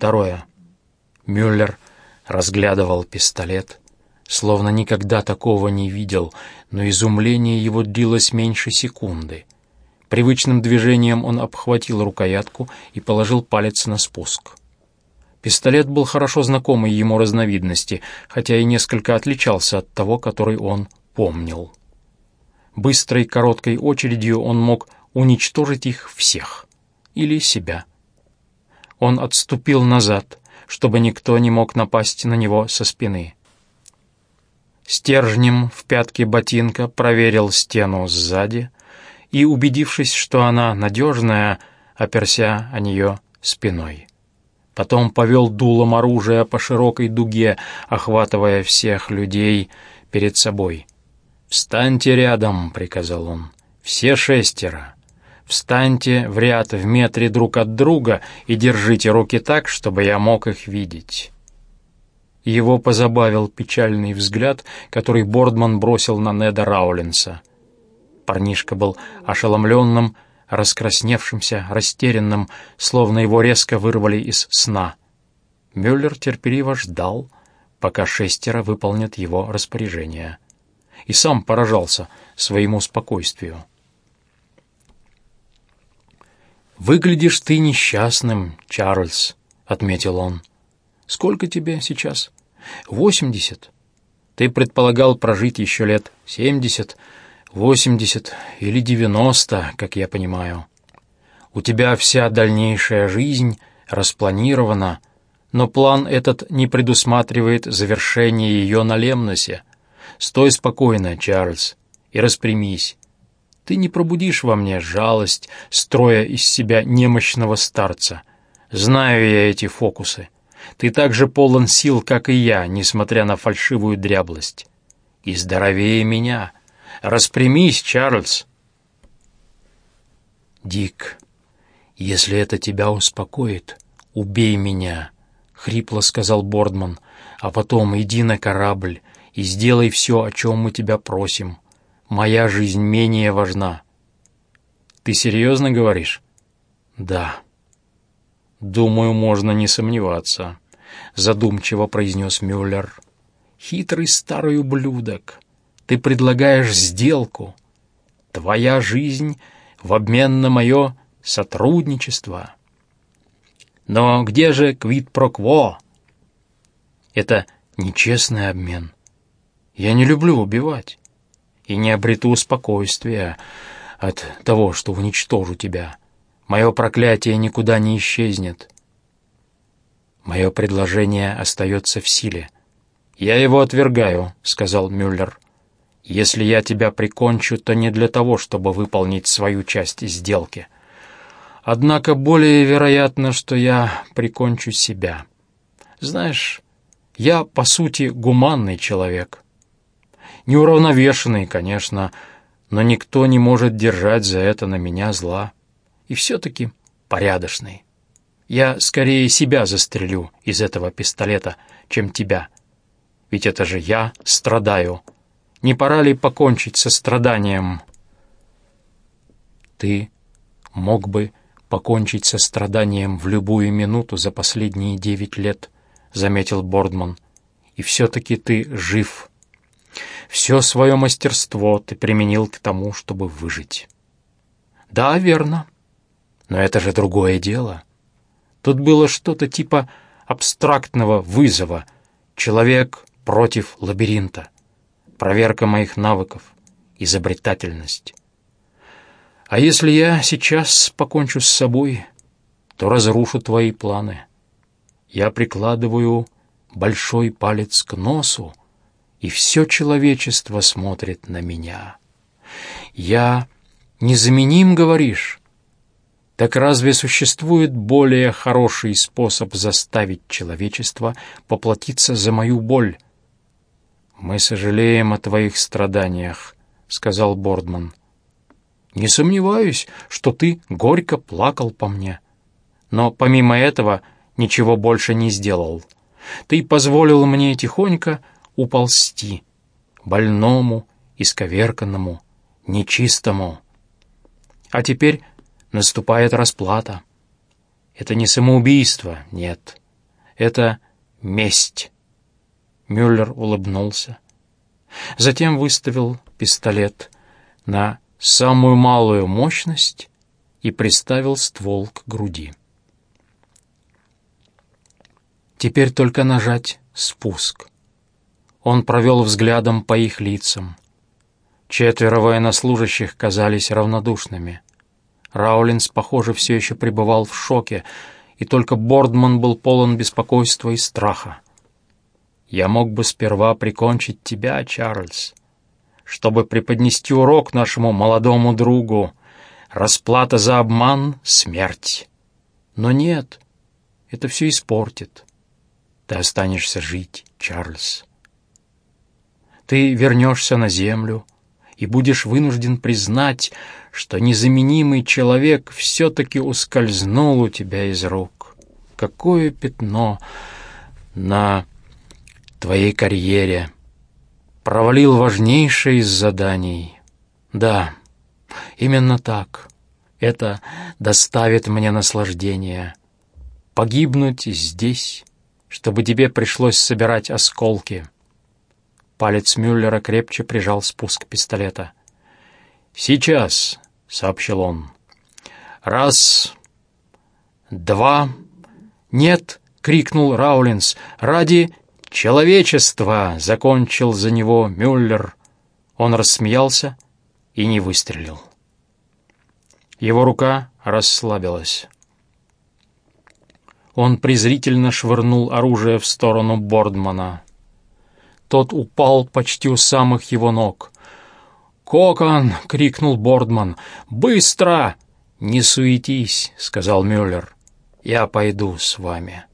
Второе. Мюллер разглядывал пистолет, словно никогда такого не видел, но изумление его длилось меньше секунды. Привычным движением он обхватил рукоятку и положил палец на спуск. Пистолет был хорошо знакомой ему разновидности, хотя и несколько отличался от того, который он помнил. Быстрой короткой очередью он мог уничтожить их всех или себя. Он отступил назад, чтобы никто не мог напасть на него со спины. Стержнем в пятке ботинка проверил стену сзади и, убедившись, что она надежная, оперся о нее спиной. Потом повел дулом оружия по широкой дуге, охватывая всех людей перед собой. «Встаньте рядом», — приказал он, — «все шестеро. Встаньте в ряд в метре друг от друга и держите руки так, чтобы я мог их видеть». Его позабавил печальный взгляд, который Бордман бросил на Неда Раулинса. Парнишка был ошеломленным, раскрасневшимся, растерянным, словно его резко вырвали из сна. Мюллер терпеливо ждал, пока шестеро выполнят его распоряжение. И сам поражался своему спокойствию. «Выглядишь ты несчастным, Чарльз», — отметил он. «Сколько тебе сейчас?» «Восемьдесят. Ты предполагал прожить еще лет семьдесят, восемьдесят или девяносто, как я понимаю. У тебя вся дальнейшая жизнь распланирована, но план этот не предусматривает завершение ее на Лемносе. Стой спокойно, Чарльз, и распрямись. Ты не пробудишь во мне жалость, строя из себя немощного старца. Знаю я эти фокусы. Ты так же полон сил, как и я, несмотря на фальшивую дряблость. И здоровее меня — Распрямись, Чарльз!» «Дик, если это тебя успокоит, убей меня!» — хрипло сказал Бордман. «А потом иди на корабль и сделай все, о чем мы тебя просим. Моя жизнь менее важна». «Ты серьезно говоришь?» «Да». «Думаю, можно не сомневаться», — задумчиво произнес Мюллер. «Хитрый старый ублюдок». Ты предлагаешь сделку. Твоя жизнь в обмен на мое сотрудничество. Но где же квит-прокво? Это нечестный обмен. Я не люблю убивать и не обрету спокойствия от того, что уничтожу тебя. Мое проклятие никуда не исчезнет. Мое предложение остается в силе. «Я его отвергаю», — сказал Мюллер. Если я тебя прикончу, то не для того, чтобы выполнить свою часть сделки. Однако более вероятно, что я прикончу себя. Знаешь, я, по сути, гуманный человек. Неуравновешенный, конечно, но никто не может держать за это на меня зла. И все-таки порядочный. Я скорее себя застрелю из этого пистолета, чем тебя. Ведь это же я страдаю, — не пора ли покончить со страданием? Ты мог бы покончить со страданием в любую минуту за последние девять лет, заметил Бордман. И все-таки ты жив. Все свое мастерство ты применил к тому, чтобы выжить. Да, верно. Но это же другое дело. Тут было что-то типа абстрактного вызова. Человек против лабиринта проверка моих навыков, изобретательность. А если я сейчас покончу с собой, то разрушу твои планы. Я прикладываю большой палец к носу, и все человечество смотрит на меня. Я незаменим, говоришь? Так разве существует более хороший способ заставить человечество поплатиться за мою боль, «Мы сожалеем о твоих страданиях», — сказал Бордман. «Не сомневаюсь, что ты горько плакал по мне. Но помимо этого ничего больше не сделал. Ты позволил мне тихонько уползти, больному, исковерканному, нечистому. А теперь наступает расплата. Это не самоубийство, нет. Это месть. Мюллер улыбнулся. Затем выставил пистолет на самую малую мощность и приставил ствол к груди. Теперь только нажать спуск. Он провел взглядом по их лицам. Четверо военнослужащих казались равнодушными. Раулинс, похоже, все еще пребывал в шоке, и только Бордман был полон беспокойства и страха. «Я мог бы сперва прикончить тебя, Чарльз, чтобы преподнести урок нашему молодому другу. Расплата за обман — смерть. Но нет, это все испортит. Ты останешься жить, Чарльз. Ты вернешься на землю и будешь вынужден признать, что незаменимый человек все-таки ускользнул у тебя из рук. Какое пятно на твоей карьере. Провалил важнейшее из заданий. Да, именно так. Это доставит мне наслаждение. Погибнуть здесь чтобы тебе пришлось собирать осколки». Палец Мюллера крепче прижал спуск пистолета. «Сейчас», — сообщил он. «Раз, два...» «Нет!» — крикнул Раулинс. «Ради человечества!» — закончил за него Мюллер. Он рассмеялся и не выстрелил. Его рука расслабилась. Он презрительно швырнул оружие в сторону Бордмана. Тот упал почти у самых его ног. «Кокон!» — крикнул Бордман. «Быстро!» «Не суетись!» — сказал Мюллер. «Я пойду с вами».